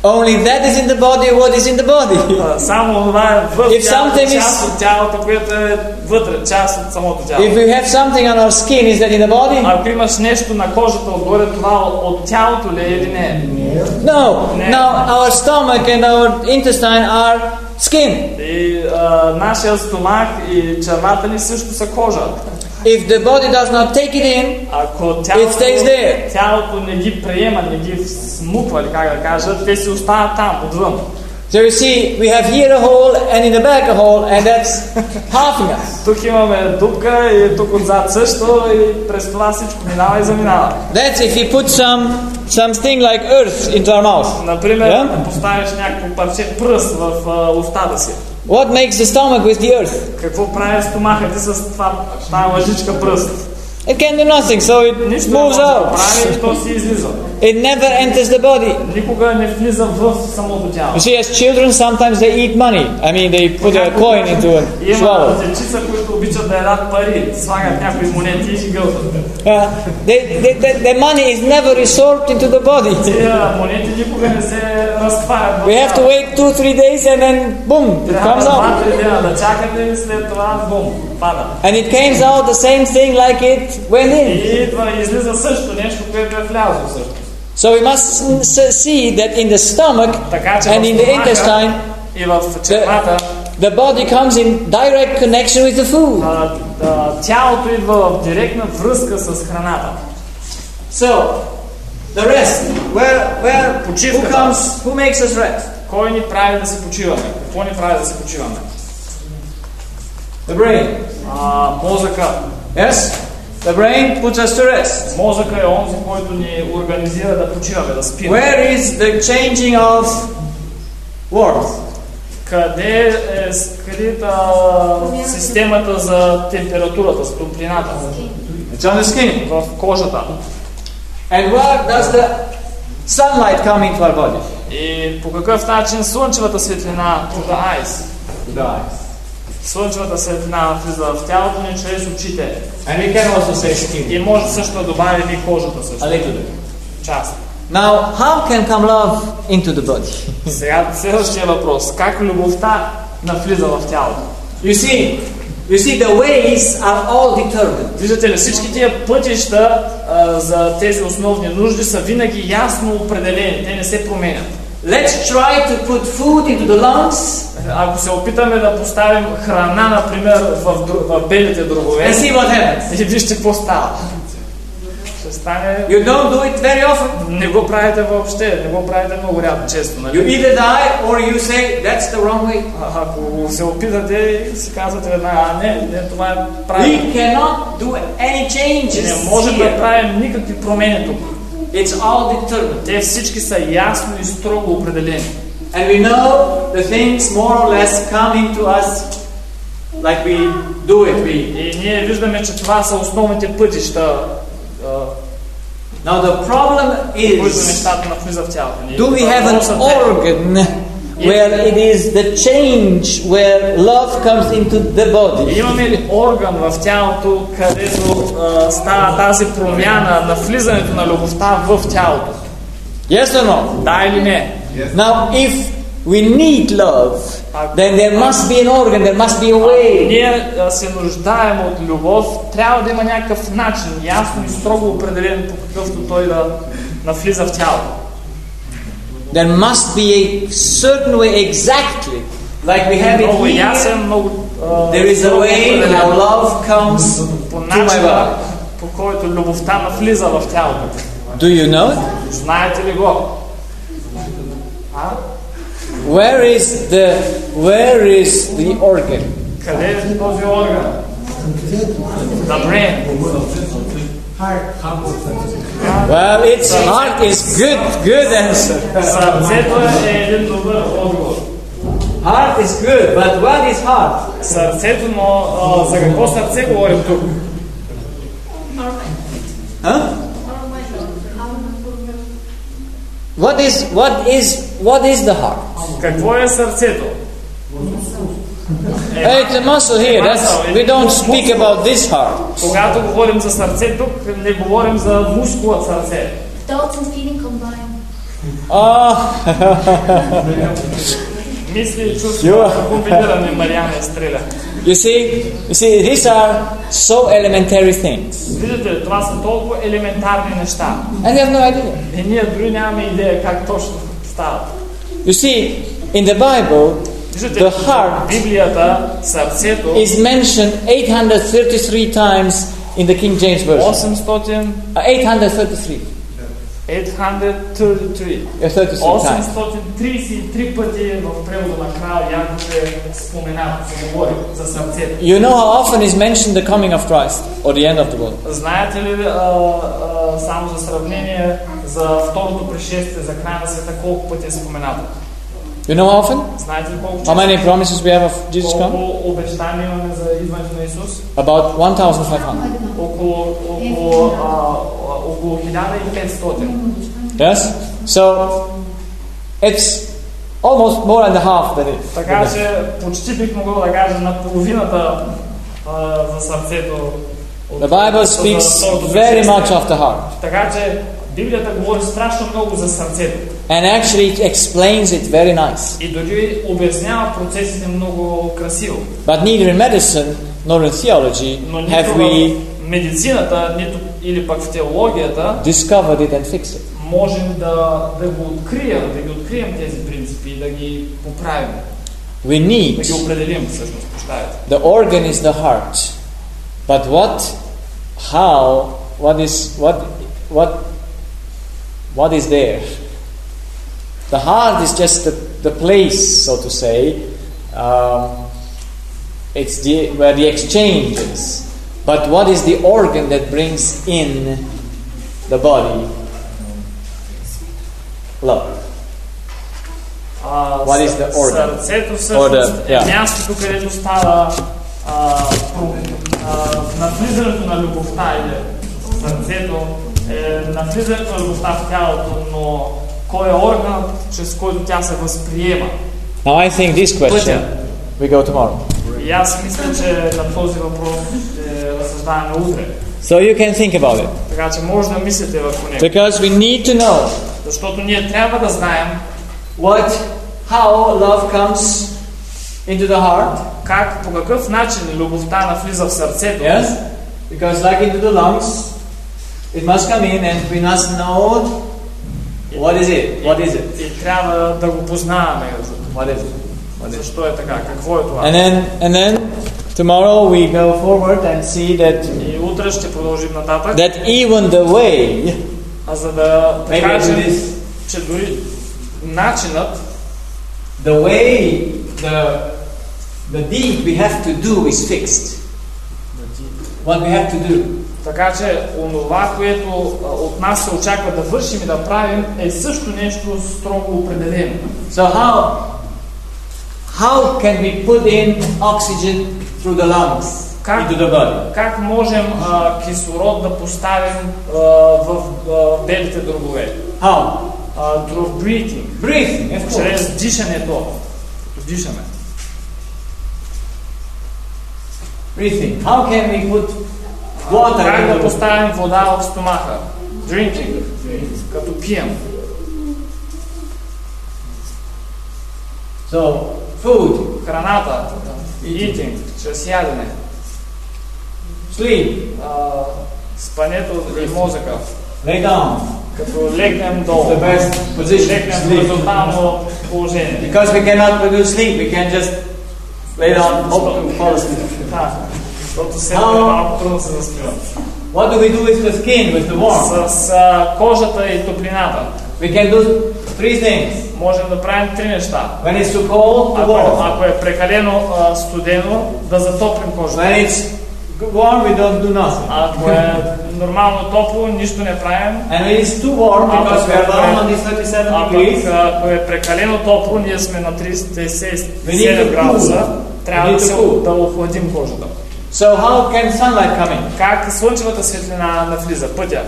Only that is in the body what is in the body. А, Само това е в If тялото, something is- част от тялото, което е вътре, част от самото тяло. If we have something on our skin, is that in the body? Ако имаш нещо на кожата отгоре, това от тялото ли е или не? No. Now, our stomach and our intestine are skin. И а, нашия стомах и червата ни също са кожа. If the body does not take it in, Ако It тялото, stays there. тялото не ги приема, не ги смуква, или как да кажа, те си остават там, отвън. so you see, we have here a hole and in the back a hole, and that's halving us. Тук имаме дупка и тук отзад също и през това всичко минава и заминава. That's if you put some something like earth into our mouth. Например, Yeah? поставиш някакво парче пръст в а, устата си. What makes the stomach with the earth? Какво прави стомахът ти с това, тази лъжичка пръст? It can do nothing, so it Нищо не moves може да out. прави и то си излиза. It never enters the body. Никога не влиза в самото тяло. You see, as children, sometimes they eat money. I mean, they put a coin into a Има swallow. дечица, които обичат да ядат пари, слагат някои монети и ги гълтат. Uh, they, they, the, the money is never resorbed into the body. Тия монети никога не се разтварят. в We have to тялото. wait two, three days, and then boom, it Трябва comes out. два-три дена да чакате и след това бум, пада. And it comes out the same thing like it went in. И идва и излиза също нещо, което е влязло също. So we must s- see that in the stomach Така че and в in the стомаха intestine, и в червата the body comes in direct connection with the food. а, а, тялото идва в директна връзка с храната. So, the rest, where, where, who Почивката. comes, who makes us rest? Кой ни прави да се почиваме? Какво ни прави да се почиваме? The brain. А, мозъка. Yes? The brain puts us to rest. Мозъка е онзи, който ни организира да почиваме, да спим. Where is the changing of warmth? Къде е скрита системата за температурата, за топлината? It's on the skin. В кожата. And where does the sunlight come into our body? И по какъв начин слънчевата светлина, through the eyes, The eyes. Слънчевата светлина влиза в тялото ни чрез очите. And we can also say skin. И може също да добавим и кожата също. A little bit. Част. Now, how can come love into the body? Сега следващия въпрос. Как любовта навлиза в тялото? You see, you see, the ways are all determined. Виждате ли, всички тия пътища а, за тези основни нужди са винаги ясно определени. Те не се променят. Let's try to put food into the lungs Ако се опитаме да поставим храна, например, в, в белите дробове, and see what happens. и вижте какво става. ще стане... You don't do it very often. Не го правите въобще, не го правите много рядко, често, You нали? either die or you say that's the wrong way. А- Ако се опитате, си казвате веднага, а не, не, това е правилно. We cannot do any changes. Не можем да правим никакви промени тук. It's all determined. Те всички са ясно и строго определени. And we know the things more or less come into us like we do it. We И ние виждаме, че това са основните пътища, а, now the problem които is нещата навлизат в тялото ни. do we have an Въпросът е, organ where it is the change where love comes into the body? Имаме ли орган в тялото, където а, става тази промяна на влизането на любовта в тялото? Yes or no? Да или не? Now, if we need love, then there must be an organ, there must be a way. Ние се нуждаем от любов, трябва да има някакъв начин, ясно и строго определен, по какъвто той да навлиза в тялото. There must be a certain way exactly like we have it here. There is a way how love comes to my work. Do you know it? Where is the where is the organ? The brain. Well, its heart is good, good answer. Сърцето е един добър отговор. Heart is good, but what is heart? Сърцето, но а, за какво сърце говорим тук? Huh? What is what is what is the heart? Какво е сърцето? Hey, it's a muscle here. That's we don't speak about this heart. Когато говорим за сърце тук, не говорим за мускулът сърце. Thoughts and feeling combined. Ah, Мисли и чувства Йо. са комбинирани, Мариана и Стреля. you see, you see, these are so elementary things, Виждате, това са толкова елементарни неща. and you have no idea. И ние дори нямаме идея как точно стават. You see, in the Bible, Виждате, the heart Библията, сърцето, is mentioned 833 times in the King James version. 800, Uh, 833. 833. Yeah, 33 times. 833 пъти в превода на крал Яков е споменато, се говори за сърцето. You know how often is mentioned the coming of Christ or the end of the world? Знаете ли, а, а, само за сравнение, за второто пришествие, за края на света, колко пъти е споменато? You know how often? Знаете ли колко How често? many promises we have of Jesus come? Колко обещания имаме за идването на Исус? About 1,500. Около, около, а, а, около 1500. Yes? So it's almost more than the half than it. Така че почти бих могъл да кажа на половината а, за сърцето. от- The Bible за speaks второто very пришествие. much of the heart. Така че Библията говори страшно много за сърцето. And actually it explains it very nice. И дори обяснява процесите много красиво. But neither in medicine nor in theology Но нито have we в медицината, нито или пък в теологията discovered it and fixed it. можем да, да го открием, да ги открием тези принципи и да ги поправим, We да need ги определим всъщност, прощавайте. the organ is the heart. But what how what is what what what is there? The heart is just the, the place, so to say. Um, it's the where the exchange is. But what is the organ that brings in the body? Love. А, What is съ- the organ? Сърцето всъщност Or the- е yeah. мястото, където става а, про- а, навлизането на любовта или сърцето е навлизането на любовта в тялото, но кой е органът, чрез който тя се възприема? Now I think this question we go tomorrow. И аз мисля, че на този въпрос ще разсъждаваме утре. So you can think about it. Така че може да мислите върху него. Because we need to know Защото ние трябва да знаем what how love comes into the heart. как, по какъв начин любовта навлиза в сърцето. Yes? Because like into the lungs, it must come in and we must know what is it? What is it? И трябва да го познаваме. What is it? What is it? Защо е така? Какво е това? And then and then Tomorrow we go forward and see that И утре ще продължим нататък. that even the way А за да Maybe кажем, it is- че дори начинът, the way the the deed we have to do is fixed. What we have to do. Така че онова, което от нас се очаква да вършим и да правим, е също нещо строго определено. So how how can we put in oxygen through the lungs Как? into the body? Как можем а, кислород да поставим а, в а, белите дробове? How? А, through breathing, Breathing, чрез дишането, дишаме. Breathing. How can we put water Как да into the поставим вода в стомаха? Drinking, като пием. So food, Храната, eating, чрез ядене. sleep, А, спането и мозъка. lay down. Като легнем долу. The best position. Легнем в Sleep. хоризонтално положение. Because we cannot produce sleep, we can just lay down, hope to fall asleep. Защото се е малко трудно се заспива. What do we do with the skin, with the warmth? С а, кожата и топлината We can do three things. можем да правим три неща. When it's too cold, to Ако, warm. ако е прекалено а, студено, да затоплим кожата. When it's warm, we don't do nothing. Ако е нормално топло, нищо не правим. And when it's too warm, because we are down on these 37 А degrees, ако е прекалено топло, ние сме на 37 We need to градуса, трябва да, се, да охладим кожата. so how can sunlight come in? Как слънчевата светлина навлиза пътя?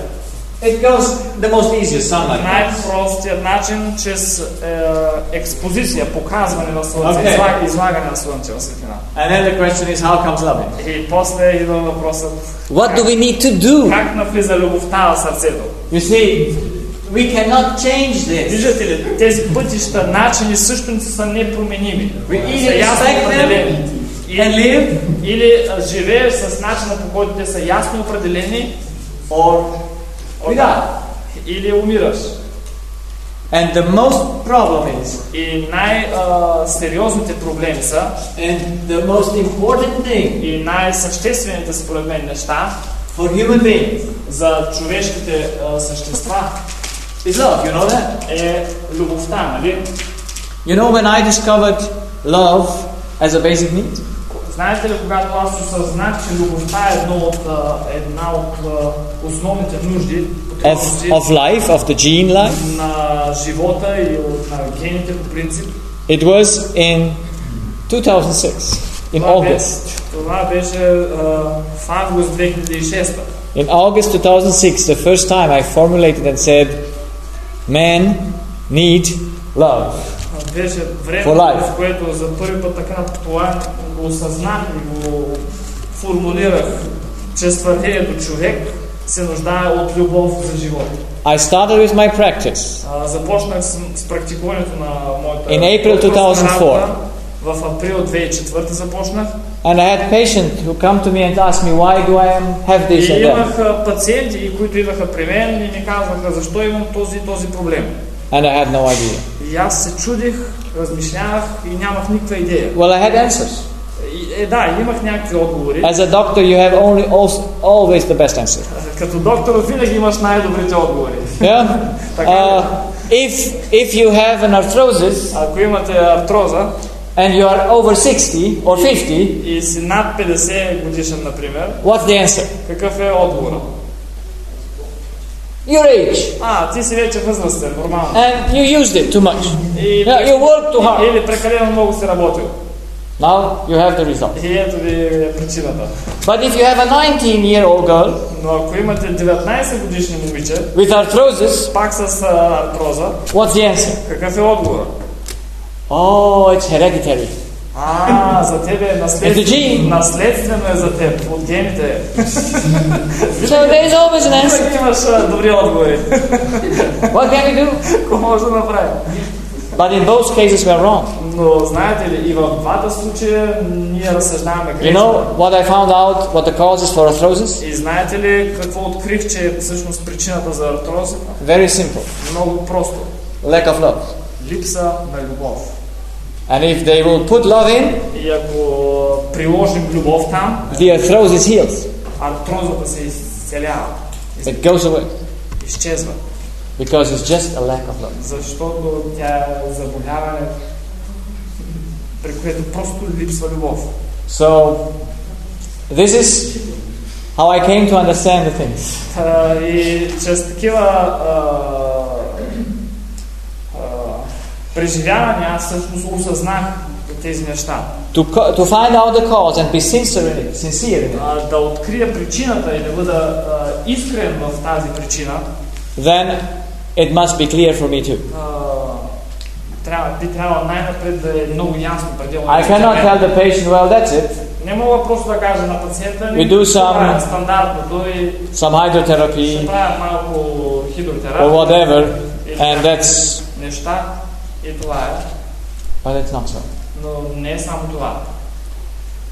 It goes the most easiest sunlight. Най-простият начин чрез е, експозиция, показване на слънце, Okay. излаг, излагане на слънчева светлина. And then the question is, how comes love in? И после идва въпросът What do we need to do? как навлиза любовта в сърцето. You see, we cannot change this. Виждате ли, тези пътища, начини също не са непроменими. We Са either ясно expect определени. them Или, или живееш с начина по който те са ясно определени, or we die. или умираш. And the most problem is, И най-сериозните проблеми са, and the most important thing и най-съществените според мен неща for human beings за човешките а, същества is love. You know that? е любовта, нали? You know when I discovered love as a basic need? Знаете ли, когато аз осъзнах, че любовта е едно от, а, една от а, основните нужди, Of, потребности of life, of the gene life? на живота и от, на гените по принцип, It was in 2006, in това, бе, August. това беше а, в август 2006. In August 2006, the first time I formulated and said, men need love. Беше време, в което за първи път така това го осъзнах и го формулирах чрез твърдението човек се нуждае от любов за живота. I started with my practice. Започнах с, практикуването на моята In April докторска 2004. работа. В април 2004 започнах. And I had patients who come to me and ask me, why do I have И this and that? имах пациенти, които идваха при мен и ми казваха защо имам този и този проблем. And I had no idea. И аз се чудих, размишлявах и нямах никаква идея. Well, I had answers. И, е, да, имах някакви отговори. As a doctor, you have only also, always the best answer. Като доктор винаги имаш най-добрите отговори. Yeah? Така Uh, if, if you have an arthrosis Ако имате артроза and you are over 60 or 50, и си над 50 годишен, например, what's the answer? какъв е отговорът? Your age. А, ти си вече възрастен, нормално. And you used it too much. И, Yeah, you work too hard. или прекалено много си работил. Now you have the result. И ето ви е причината. But if you have a 19 year old girl Но ако имате 19 годишни момиче, with arthrosis, пак с а, артроза, what's the answer? какъв е отговорът? Oh, it's hereditary. А, за тебе е наследствено. Наследствено е за теб, от гените. So there is always an answer. Винаги имаш добри отговори. What can we do? Какво може да направим? But in both cases we are wrong. Но знаете ли, и в двата случая ние разсъждаваме You грешно. know what I found out? What the causes for arthrosis? И знаете ли какво открих, че е всъщност причината за артрозата? Very simple. Много просто. Lack of love. Липса на любов. And if they will put love in, И ако приложим любов там, the arthrosis heals. артрозата се изцелява, It goes away. изчезва. Because it's just a lack of love. Защото тя е заболяване, при което просто липсва любов. So, this is how I came to understand the things. Та, И чрез такива а, а, преживявания аз всъщност осъзнах тези неща. To, co- to find out the cause and be sincere in it, sincere in it, А, да открия причината и да бъда а, искрен в тази причина, then it must be clear for me too. а, трябва, би трябвало най-напред да е много ясно пределно. I cannot tell the patient, well, that's it. Не мога просто да кажа на пациента, We do ще some- правят стандартното и Some ще hydrotherapy правят малко or хидротерапия whatever, или and that's. неща и това е. But it's not so. Но не е само това.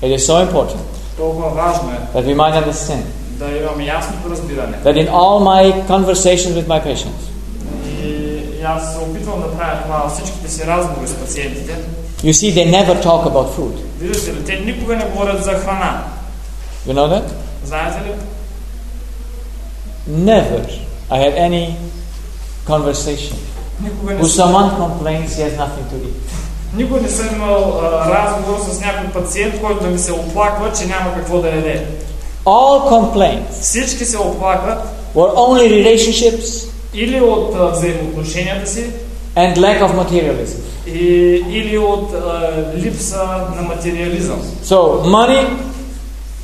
It is so important Толкова важно е that we might understand да имаме ясното разбиране. that in all my conversations with my patients, И, и аз се опитвам да правя това във всичките си разговори с пациентите. you see, they never talk about food. Виждате ли, те никога не говорят за храна. You know that? Знаете ли? Never I had any conversation Никога не, who съм, someone complains he has nothing to eat. никога не съм имал а, разговор с някой пациент, който да ми се оплаква, че няма какво да яде. All complaints Всички се оплакват were only relationships или от а, взаимоотношенията си, and lack of materialism. и, или от а, липса на материализъм. So, money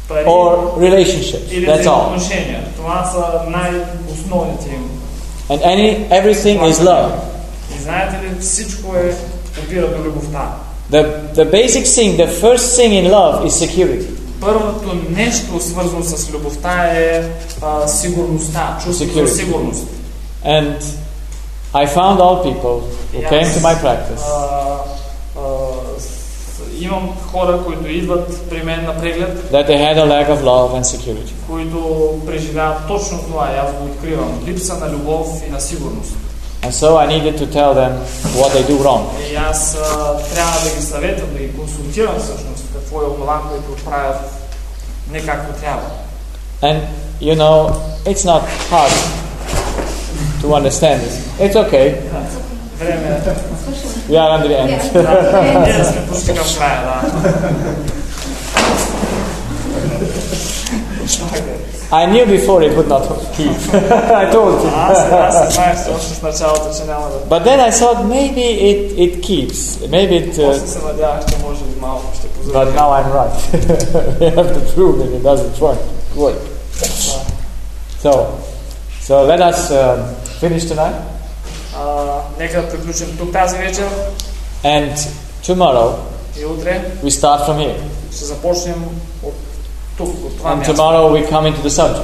Пари or relationships. или That's all. взаимоотношения. Това са най-основните им. And any everything is love. И знаете ли, всичко е опира до любовта. The, the basic thing, the first thing in love is security. Първото нещо, свързано с любовта, е а, сигурността, чувството Security. за сигурност. And I found all people who И came аз, to my practice а, а, с- имам хора, които идват при мен на преглед, that they had a lack of love and security. които преживяват точно това и аз го откривам. Липса на любов и на сигурност. And so I needed to tell them what they do wrong. И аз трябва да ги съветвам, да ги консултирам всъщност какво е това, което правят не както трябва. And you know, it's not hard to understand this. It's okay. we are at the end. I knew before it would not keep. I told you. but then I thought maybe it, it keeps. Maybe it. Uh, but now I'm right. we have to prove that it doesn't work. Good. So, so let us finish tonight А, нека да приключим тук тази вечер And tomorrow и утре we start from here. ще започнем от тук, от това And място. tomorrow we come into the subject.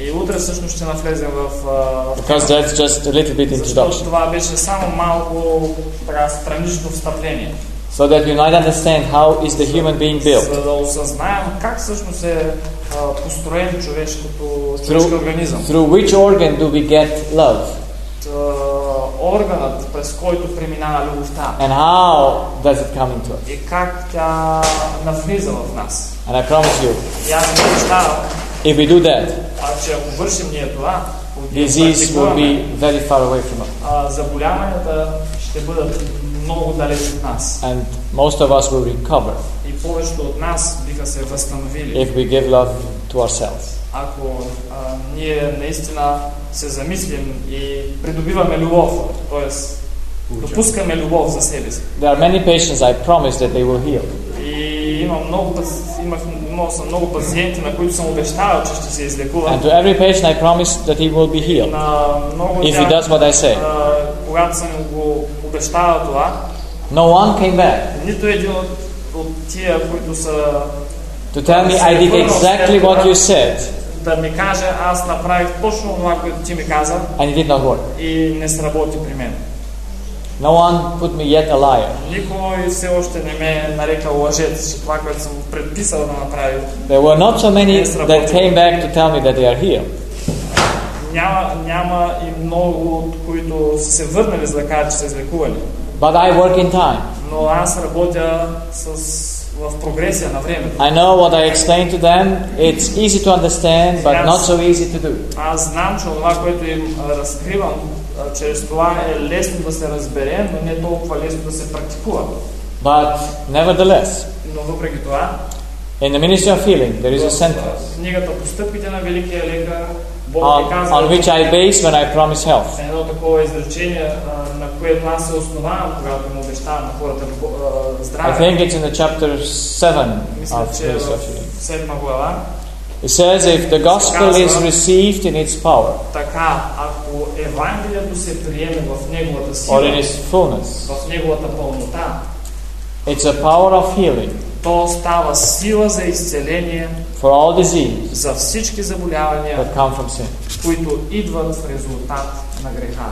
И утре всъщност ще навлезем в... а, в Because that's just a little bit Защото introduction. това беше само малко така, странично встъпление. So that you might understand how is the human being built. За да осъзнаем как всъщност е а, построен човешкото, човешки организъм. Through which organ do we get love? Та, органът, през който преминава любовта And how does it come into us? и как тя навлиза в нас. And I promise you, И аз ви обещавам, if we do that, а, че ако вършим ние това, ако ги disease will практикуваме, be very far away from us. а, заболяванията ще бъдат много далеч от нас. And most of us will recover И повечето от нас биха се възстановили. if we give love to ourselves. ако а, ние наистина се замислим и придобиваме любов, т.е. допускаме любов за себе си. There are many patients I promise that they will heal. И имам много, паци- имах, имал съм много пациенти, на които съм обещавал, че ще се излекуват. And to every patient I promise that he will be healed На много от if he тях, does what I say. а, когато съм го обещавал това, No one came back нито един от, от тия, които са to tell me I did exactly what you said Да ми каже, аз направих точно това, което ти ми каза and it did not work. и не сработи при мен. No one put me yet a liar. Никой все още не ме е нарекал лъжец, че това, което съм предписал да направя, There were not so many that came back to tell me that they are healed. няма, няма и много, от които са се върнали за да кажат, че са излекували. But I work in time. но аз работя с, в прогресия на времето. I know what I explain to them, it's easy to understand, but not so easy to do. Аз знам, че това, което им а, разкривам, а, чрез това е лесно да се разбере, но не толкова лесно да се практикува. But nevertheless, Но въпреки това, in the ministry of healing, there is a в sentence книгата Постъпките на Великия лекар, Бог on, ни казва on which I base when I promise health. едно такова изречение, а, на Което аз се основавам, когато им обещавам на хората а, I здраве. think it's in the chapter 7 Мисля, of of в седма глава. It says if the gospel is received in its power Така, ако Евангелието се приеме в неговата or in сила, its fullness, в неговата пълнота, it's a power of healing то става сила за изцеление for all disease за всички заболявания, that come from sin. които идват в резултат на греха.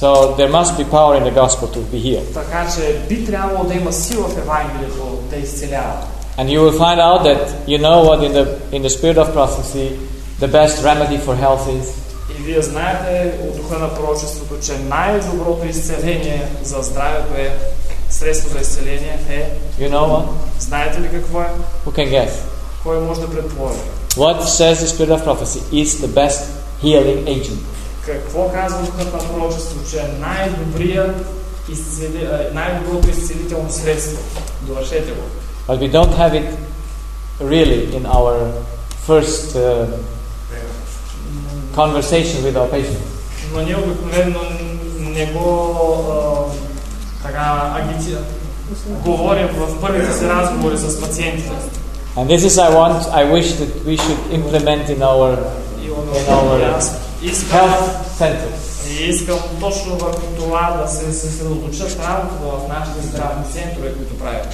So there must be power in the gospel to be healed. Така че би трябвало да има сила в Евангелието да изцелява. And you will find out that you know what in the in the spirit of prophecy the best remedy for health is И вие знаете от духа на пророчеството, че най-доброто изцеление за здравето е средство за изцеление е, you know what? знаете ли какво е? Who can guess? Кой може да предположи? What says the spirit of prophecy is the best healing agent? Какво казва духът на пророчество, че е най-добрият изцели... е, най-доброто изцелително средство? Довършете го. But we don't have it really in our first uh, conversation with our patient. Но ние обикновено не го а, така агити... говорим в първите си разговори с пациентите. And this is I want I wish that we should implement in our И, он- In our и аз искам, health centers. и искам точно върху това да се съсредоточат работата в нашите здравни центрове, които правят.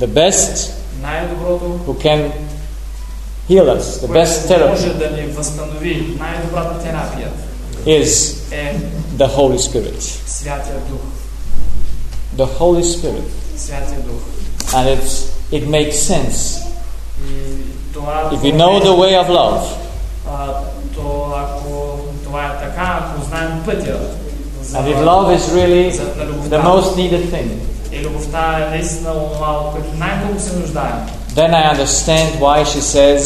The best Най-доброто, who can heal us, the best което therapy може да ни възстанови, най-добрата терапия is е the Holy Spirit. Святия Дух. The Holy Spirit. Святия Дух. And it's it makes sense. И това... If we know the way of love, а, то ако това е така, ако знаем пътя за, and if love is really за, на the любовта, most needed thing, и любовта е наистина онова, от което най-много се нуждаем, then I understand why she says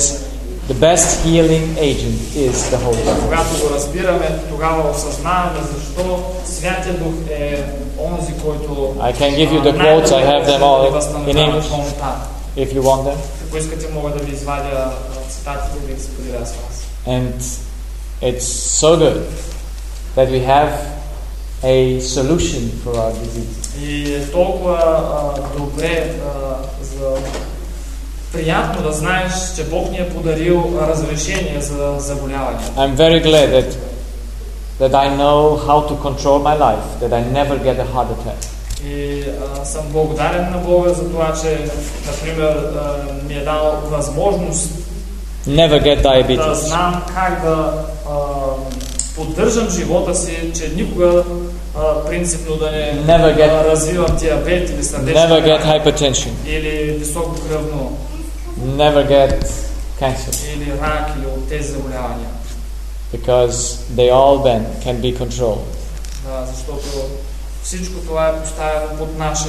the best healing agent is the Holy Spirit. когато го разбираме, тогава осъзнаваме защо Святия Дух е онзи, който I can give you а, the quotes, I have them all най-добро in възстановява English. пълнота. If you want them. Ако искате, мога да ви извадя а, цитатите и да ги споделя с вас. And it's so good that we have a solution for our disease. И е толкова а, добре а, за приятно да знаеш, че Бог ни е подарил разрешение за заболяване. I'm very glad that that I know how to control my life, that I never get a heart attack. И а, съм благодарен на Бога за това, че, например, а, ми е дал възможност Never get да diabetes. знам как да а, поддържам живота си, че никога а, принципно да не Never get- а, развивам диабет или сърдечна Never get hypertension. или високо кръвно, Never get cancer. или рак, или от тези заболявания. Because they all then can be controlled Да, защото всичко това е поставено под наше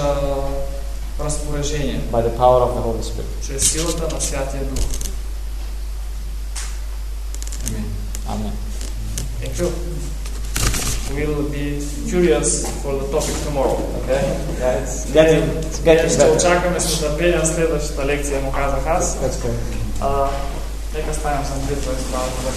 разпорежение, by the power of the Holy Spirit. чрез силата на Святия Дух. Amen. Thank you. We'll be curious for the topic tomorrow. Okay? Yeah, it's getting it's getting Ще better. очакваме с нетърпение на следващата лекция, му казах аз. That's good. А, нека ставим за молитва и слава за